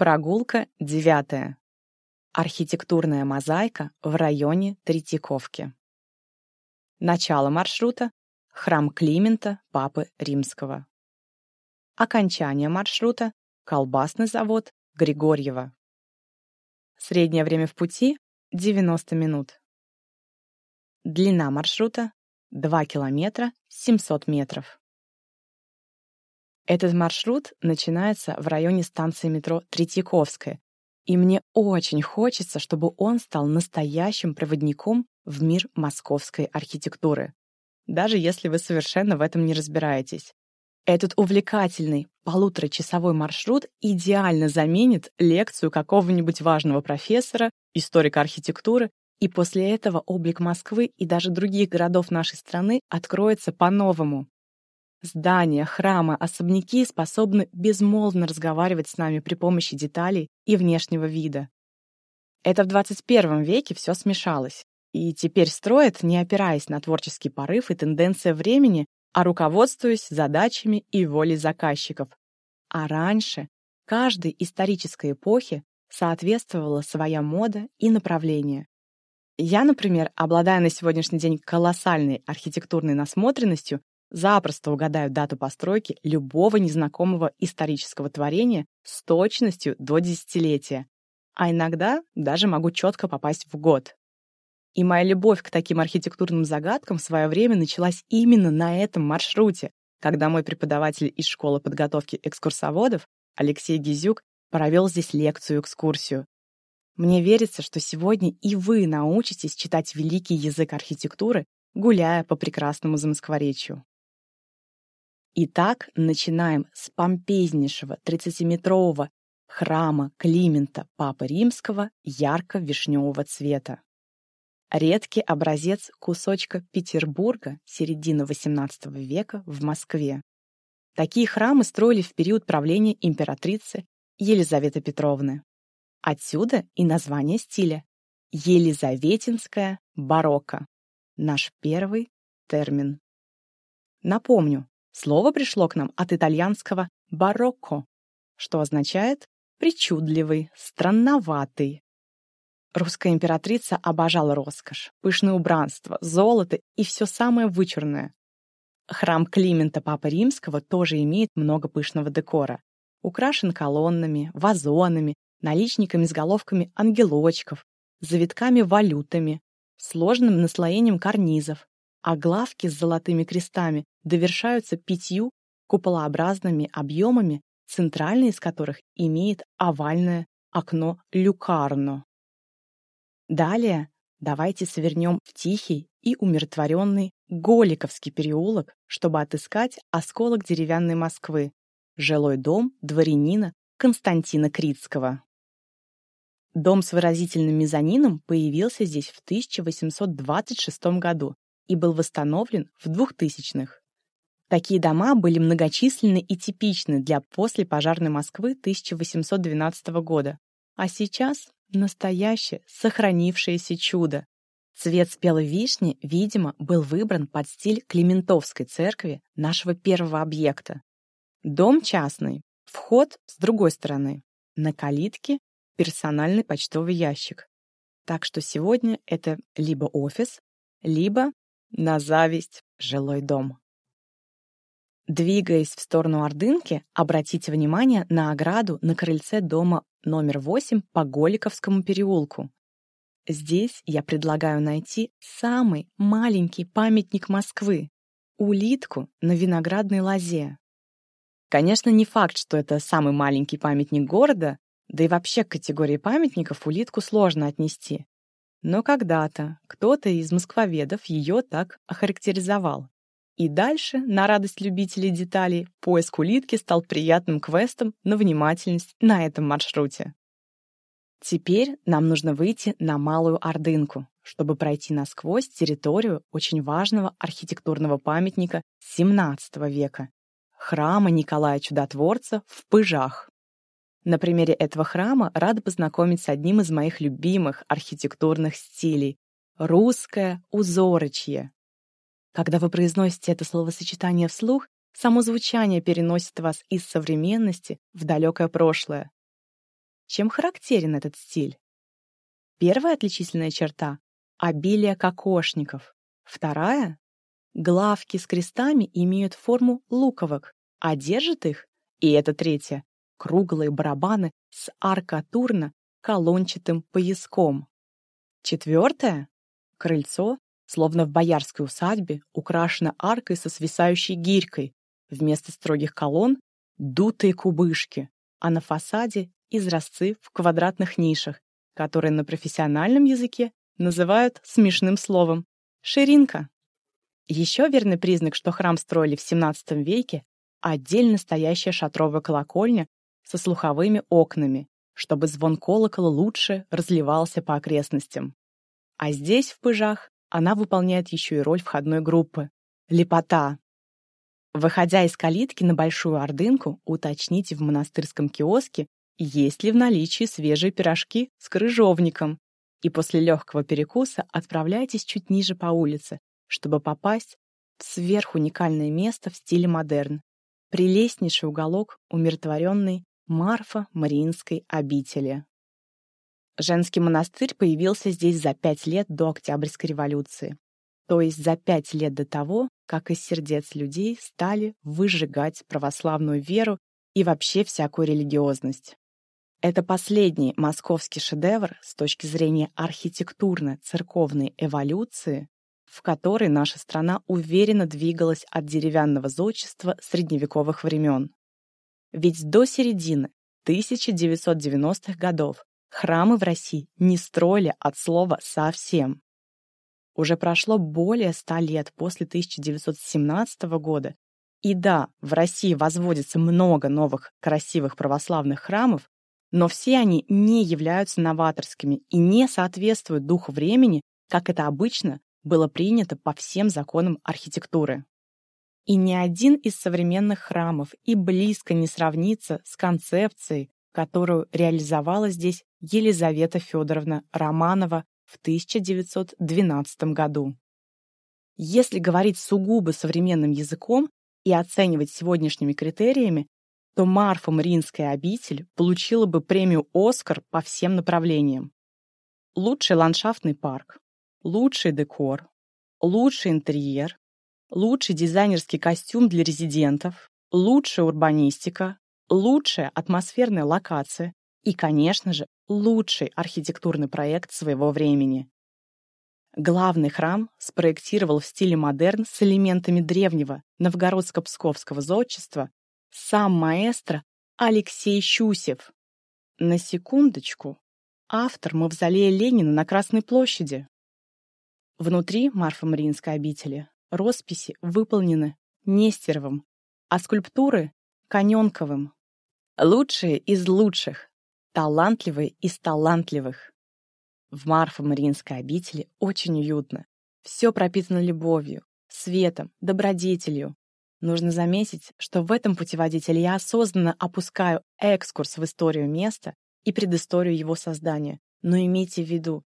Прогулка девятая. Архитектурная мозаика в районе Третьяковки. Начало маршрута — храм Климента, Папы Римского. Окончание маршрута — колбасный завод Григорьева. Среднее время в пути — 90 минут. Длина маршрута — 2 километра 700 метров. Этот маршрут начинается в районе станции метро Третьяковская, и мне очень хочется, чтобы он стал настоящим проводником в мир московской архитектуры, даже если вы совершенно в этом не разбираетесь. Этот увлекательный полуторачасовой маршрут идеально заменит лекцию какого-нибудь важного профессора, историка архитектуры, и после этого облик Москвы и даже других городов нашей страны откроется по-новому. Здания, храмы, особняки способны безмолвно разговаривать с нами при помощи деталей и внешнего вида. Это в 21 веке все смешалось. И теперь строят, не опираясь на творческий порыв и тенденции времени, а руководствуясь задачами и волей заказчиков. А раньше каждой исторической эпохе соответствовала своя мода и направление. Я, например, обладая на сегодняшний день колоссальной архитектурной насмотренностью, запросто угадают дату постройки любого незнакомого исторического творения с точностью до десятилетия, а иногда даже могу четко попасть в год. И моя любовь к таким архитектурным загадкам в свое время началась именно на этом маршруте, когда мой преподаватель из школы подготовки экскурсоводов Алексей Гизюк провел здесь лекцию-экскурсию. Мне верится, что сегодня и вы научитесь читать великий язык архитектуры, гуляя по прекрасному Замоскворечью. Итак, начинаем с помпезнейшего 30-метрового храма Климента Папы Римского ярко-вишневого цвета. Редкий образец кусочка Петербурга середины XVIII века в Москве. Такие храмы строили в период правления императрицы Елизаветы Петровны. Отсюда и название стиля — Елизаветинская барокко. Наш первый термин. Напомню, Слово пришло к нам от итальянского «барокко», что означает «причудливый», «странноватый». Русская императрица обожала роскошь, пышное убранство, золото и все самое вычурное. Храм Климента Папы Римского тоже имеет много пышного декора. Украшен колоннами, вазонами, наличниками с головками ангелочков, завитками-валютами, сложным наслоением карнизов, а главки с золотыми крестами довершаются пятью куполообразными объемами, центральный из которых имеет овальное окно люкарно. Далее давайте свернем в тихий и умиротворенный Голиковский переулок, чтобы отыскать осколок деревянной Москвы, жилой дом дворянина Константина Критского. Дом с выразительным мезонином появился здесь в 1826 году и был восстановлен в 2000-х. Такие дома были многочисленны и типичны для послепожарной Москвы 1812 года. А сейчас настоящее сохранившееся чудо. Цвет спелой вишни, видимо, был выбран под стиль Климентовской церкви, нашего первого объекта. Дом частный, вход с другой стороны. На калитке персональный почтовый ящик. Так что сегодня это либо офис, либо на зависть жилой дом. Двигаясь в сторону Ордынки, обратите внимание на ограду на крыльце дома номер 8 по Голиковскому переулку. Здесь я предлагаю найти самый маленький памятник Москвы — улитку на виноградной лозе. Конечно, не факт, что это самый маленький памятник города, да и вообще к категории памятников улитку сложно отнести. Но когда-то кто-то из москвоведов ее так охарактеризовал. И дальше, на радость любителей деталей, поиск улитки стал приятным квестом на внимательность на этом маршруте. Теперь нам нужно выйти на Малую Ордынку, чтобы пройти насквозь территорию очень важного архитектурного памятника XVII века — храма Николая Чудотворца в Пыжах. На примере этого храма рада познакомить с одним из моих любимых архитектурных стилей — русское узорочье. Когда вы произносите это словосочетание вслух, само звучание переносит вас из современности в далекое прошлое. Чем характерен этот стиль? Первая отличительная черта — обилие кокошников. Вторая — главки с крестами имеют форму луковок, а держат их, и это третья, круглые барабаны с аркатурно-колончатым пояском. Четвертое — крыльцо, словно в боярской усадьбе, украшено аркой со свисающей гирькой, вместо строгих колонн — дутые кубышки, а на фасаде — изразцы в квадратных нишах, которые на профессиональном языке называют смешным словом — ширинка. Еще верный признак, что храм строили в XVII веке, отдельно стоящая шатровая колокольня со слуховыми окнами, чтобы звон колокола лучше разливался по окрестностям. А здесь, в Пыжах, она выполняет еще и роль входной группы. Лепота. Выходя из калитки на Большую Ордынку, уточните в монастырском киоске, есть ли в наличии свежие пирожки с крыжовником, и после легкого перекуса отправляйтесь чуть ниже по улице, чтобы попасть в сверхуникальное место в стиле модерн. Прелестнейший уголок, умиротворенный Марфа Мариинской обители. Женский монастырь появился здесь за пять лет до Октябрьской революции, то есть за пять лет до того, как из сердец людей стали выжигать православную веру и вообще всякую религиозность. Это последний московский шедевр с точки зрения архитектурно-церковной эволюции, в которой наша страна уверенно двигалась от деревянного зодчества средневековых времен. Ведь до середины 1990-х годов храмы в России не строили от слова совсем. Уже прошло более ста лет после 1917 года, и да, в России возводится много новых красивых православных храмов, но все они не являются новаторскими и не соответствуют духу времени, как это обычно было принято по всем законам архитектуры. И ни один из современных храмов и близко не сравнится с концепцией, которую реализовала здесь Елизавета Федоровна Романова в 1912 году. Если говорить сугубо современным языком и оценивать сегодняшними критериями, то Марфа Мариинская обитель получила бы премию «Оскар» по всем направлениям. Лучший ландшафтный парк, лучший декор, лучший интерьер, лучший дизайнерский костюм для резидентов, лучшая урбанистика, лучшая атмосферная локация и, конечно же, лучший архитектурный проект своего времени. Главный храм спроектировал в стиле модерн с элементами древнего новгородско-псковского зодчества сам маэстро Алексей Щусев. На секундочку, автор мавзолея Ленина на Красной площади. Внутри Марфа-Мариинской обители Росписи выполнены Нестеровым, а скульптуры — Коненковым. Лучшие из лучших, талантливые из талантливых. В Марфа-Мариинской обители очень уютно. Все пропитано любовью, светом, добродетелью. Нужно заметить, что в этом путеводителе я осознанно опускаю экскурс в историю места и предысторию его создания. Но имейте в виду,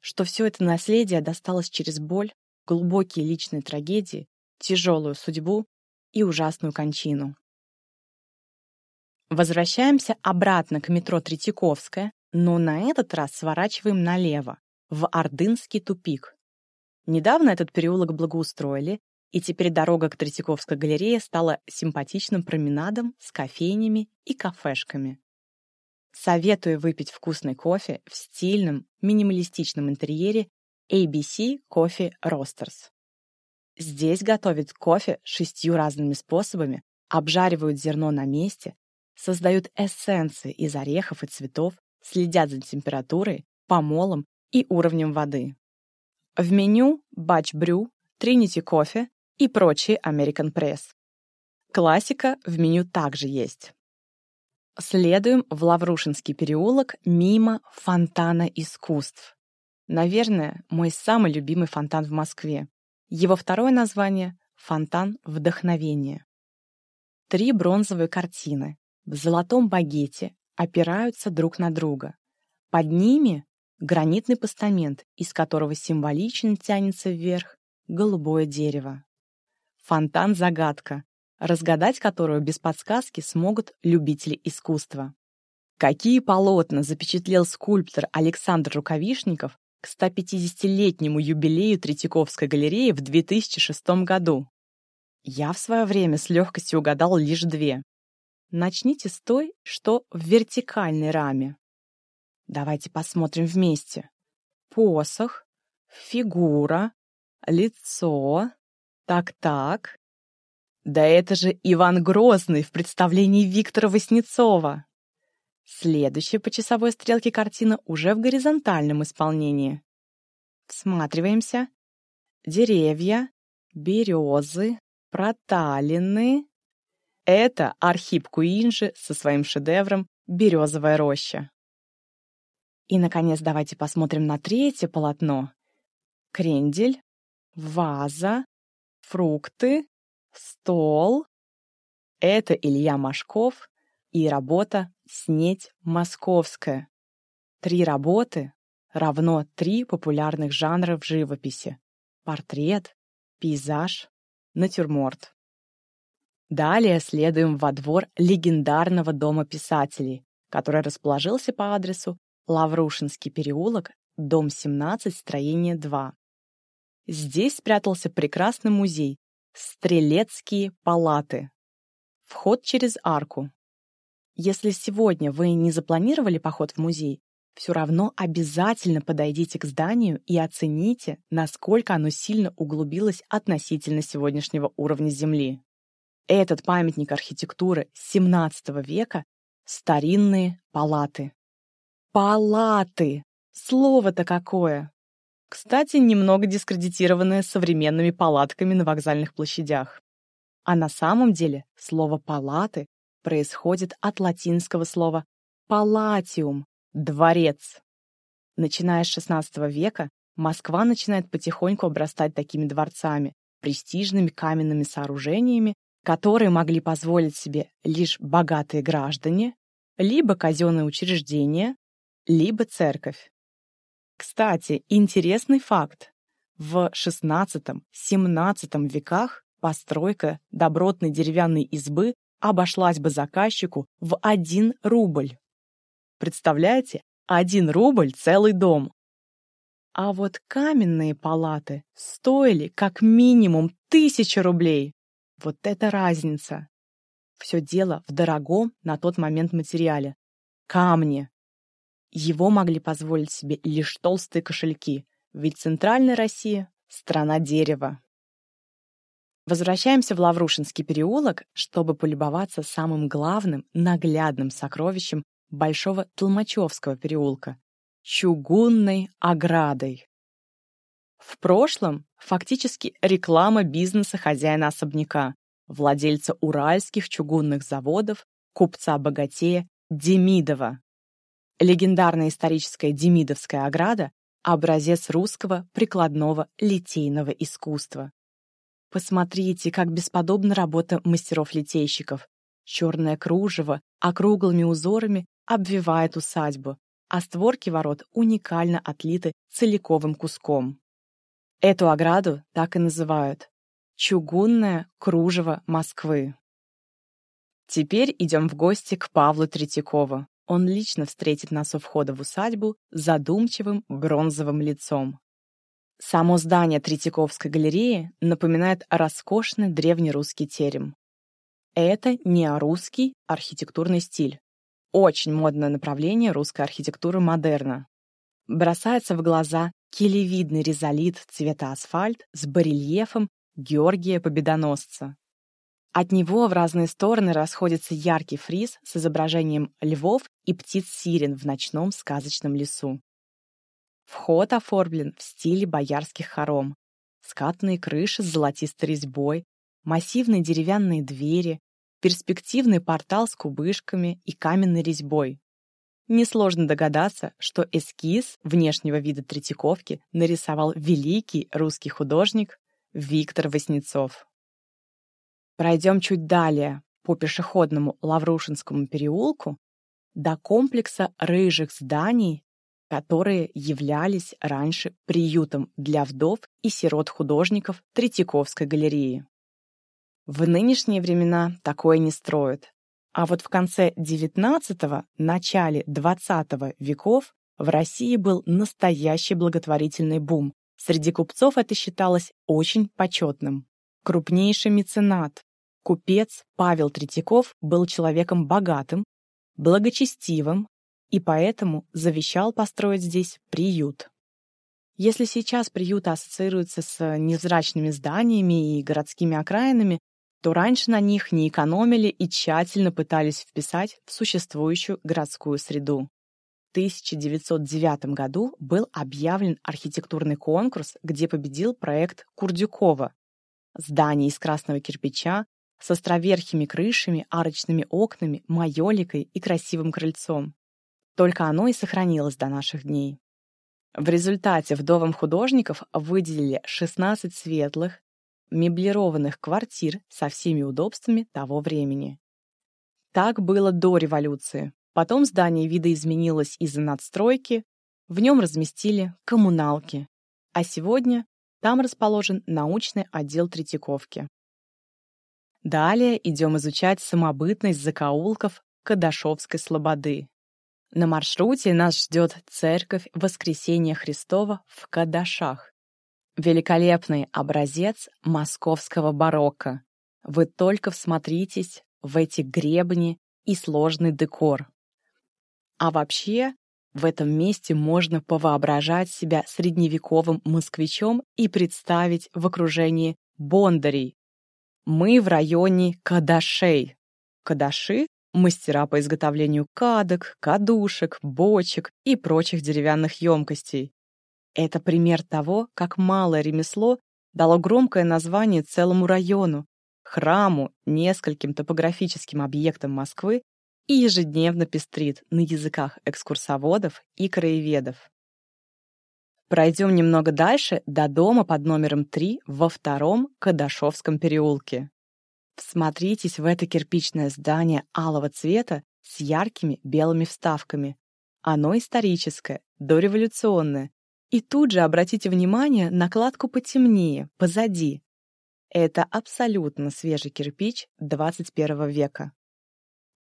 что все это наследие досталось через боль, глубокие личные трагедии, тяжелую судьбу и ужасную кончину. Возвращаемся обратно к метро Третьяковская, но на этот раз сворачиваем налево, в Ордынский тупик. Недавно этот переулок благоустроили, и теперь дорога к Третьяковской галерее стала симпатичным променадом с кофейнями и кафешками. Советую выпить вкусный кофе в стильном, минималистичном интерьере ABC Coffee Roasters. Здесь готовят кофе шестью разными способами, обжаривают зерно на месте, создают эссенции из орехов и цветов, следят за температурой, помолом и уровнем воды. В меню Batch Brew, Trinity Coffee и прочие American Press. Классика в меню также есть. Следуем в Лаврушинский переулок мимо фонтана искусств. Наверное, мой самый любимый фонтан в Москве. Его второе название — «Фонтан вдохновения». Три бронзовые картины в золотом багете опираются друг на друга. Под ними гранитный постамент, из которого символично тянется вверх голубое дерево. Фонтан-загадка, разгадать которую без подсказки смогут любители искусства. Какие полотна запечатлел скульптор Александр Рукавишников к 150-летнему юбилею Третьяковской галереи в 2006 году? Я в свое время с легкостью угадал лишь две. Начните с той, что в вертикальной раме. Давайте посмотрим вместе. Посох, фигура, лицо. Так-так. Да это же Иван Грозный в представлении Виктора Васнецова. Следующая по часовой стрелке картина уже в горизонтальном исполнении. Всматриваемся. Деревья, березы, проталины. Это Архип Куинджи со своим шедевром «Березовая роща». И, наконец, давайте посмотрим на третье полотно. Крендель, ваза, фрукты, стол. Это Илья Машков и работа «Снеть московская». Три работы равно три популярных жанра в живописи. Портрет, пейзаж, натюрморт. Далее следуем во двор легендарного дома писателей, который расположился по адресу Лаврушинский переулок, дом 17, строение 2. Здесь спрятался прекрасный музей «Стрелецкие палаты». Вход через арку. Если сегодня вы не запланировали поход в музей, все равно обязательно подойдите к зданию и оцените, насколько оно сильно углубилось относительно сегодняшнего уровня Земли. Этот памятник архитектуры XVII века — старинные палаты. Палаты! Слово-то какое! Кстати, немного дискредитированное современными палатками на вокзальных площадях. А на самом деле слово «палаты» происходит от латинского слова «палатиум» — «дворец». Начиная с XVI века Москва начинает потихоньку обрастать такими дворцами, престижными каменными сооружениями, которые могли позволить себе лишь богатые граждане, либо казенные учреждения, либо церковь. Кстати, интересный факт. В XVI-XVII веках постройка добротной деревянной избы обошлась бы заказчику в 1 рубль. Представляете, 1 рубль целый дом. А вот каменные палаты стоили как минимум тысяча рублей. Вот это разница. Все дело в дорогом на тот момент материале. Камни. Его могли позволить себе лишь толстые кошельки, ведь Центральная Россия — страна дерева. Возвращаемся в Лаврушинский переулок, чтобы полюбоваться самым главным, наглядным сокровищем Большого Толмачевского переулка — чугунной оградой. В прошлом фактически реклама бизнеса хозяина особняка, владельца уральских чугунных заводов, купца-богатея Демидова. Легендарная историческая Демидовская ограда — образец русского прикладного литейного искусства. Посмотрите, как бесподобна работа мастеров-литейщиков. Черное кружево округлыми узорами обвивает усадьбу, а створки ворот уникально отлиты целиковым куском. Эту ограду так и называют «Чугунное кружево Москвы». Теперь идем в гости к Павлу Третьякову. Он лично встретит нас у входа в усадьбу задумчивым бронзовым лицом. Само здание Третьяковской галереи напоминает роскошный древнерусский терем. Это неорусский архитектурный стиль. Очень модное направление русской архитектуры модерна. Бросается в глаза килевидный ризолит цвета асфальт с барельефом Георгия Победоносца. От него в разные стороны расходится яркий фриз с изображением львов и птиц-сирен в ночном сказочном лесу. Вход оформлен в стиле боярских хором. Скатные крыши с золотистой резьбой, массивные деревянные двери, перспективный портал с кубышками и каменной резьбой. Несложно догадаться, что эскиз внешнего вида Третьяковки нарисовал великий русский художник Виктор Васнецов. Пройдем чуть далее по пешеходному Лаврушинскому переулку до комплекса рыжих зданий, которые являлись раньше приютом для вдов и сирот художников Третьяковской галереи. В нынешние времена такое не строят. А вот в конце XIX – начале XX веков в России был настоящий благотворительный бум. Среди купцов это считалось очень почетным. Крупнейший меценат, купец Павел Третьяков был человеком богатым, благочестивым и поэтому завещал построить здесь приют. Если сейчас приюты ассоциируются с невзрачными зданиями и городскими окраинами, то раньше на них не экономили и тщательно пытались вписать в существующую городскую среду. В 1909 году был объявлен архитектурный конкурс, где победил проект Курдюкова. Здание из красного кирпича с островерхими крышами, арочными окнами, майоликой и красивым крыльцом. Только оно и сохранилось до наших дней. В результате вдовам художников выделили 16 светлых, меблированных квартир со всеми удобствами того времени. Так было до революции. Потом здание видоизменилось из-за надстройки, в нем разместили коммуналки, а сегодня там расположен научный отдел Третьяковки. Далее идем изучать самобытность закоулков Кадашовской слободы. На маршруте нас ждет церковь Воскресения Христова в Кадашах. Великолепный образец московского барокко. Вы только всмотритесь в эти гребни и сложный декор. А вообще, в этом месте можно повоображать себя средневековым москвичом и представить в окружении бондарей. Мы в районе Кадашей. Кадаши — мастера по изготовлению кадок, кадушек, бочек и прочих деревянных емкостей. Это пример того, как малое ремесло дало громкое название целому району, храму, нескольким топографическим объектам Москвы и ежедневно пестрит на языках экскурсоводов и краеведов. Пройдем немного дальше до дома под номером 3 во втором Кадашовском переулке. Всмотритесь в это кирпичное здание алого цвета с яркими белыми вставками. Оно историческое, дореволюционное, и тут же обратите внимание на кладку потемнее, позади. Это абсолютно свежий кирпич 21 века.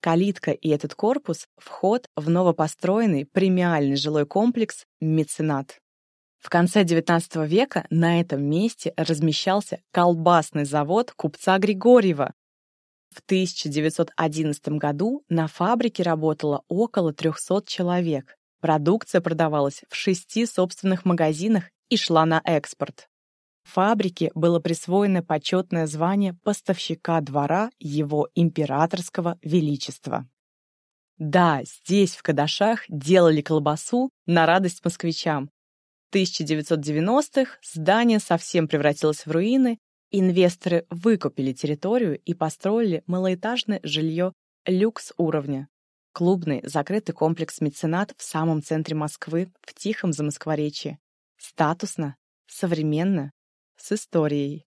Калитка и этот корпус — вход в новопостроенный премиальный жилой комплекс «Меценат». В конце XIX века на этом месте размещался колбасный завод купца Григорьева. В 1911 году на фабрике работало около 300 человек. Продукция продавалась в шести собственных магазинах и шла на экспорт. Фабрике было присвоено почетное звание поставщика двора его императорского величества. Да, здесь, в Кадашах, делали колбасу на радость москвичам. В 1990-х здание совсем превратилось в руины, инвесторы выкупили территорию и построили малоэтажное жилье люкс уровня. Клубный, закрытый комплекс «Меценат» в самом центре Москвы, в тихом Замоскворечье. Статусно, современно, с историей.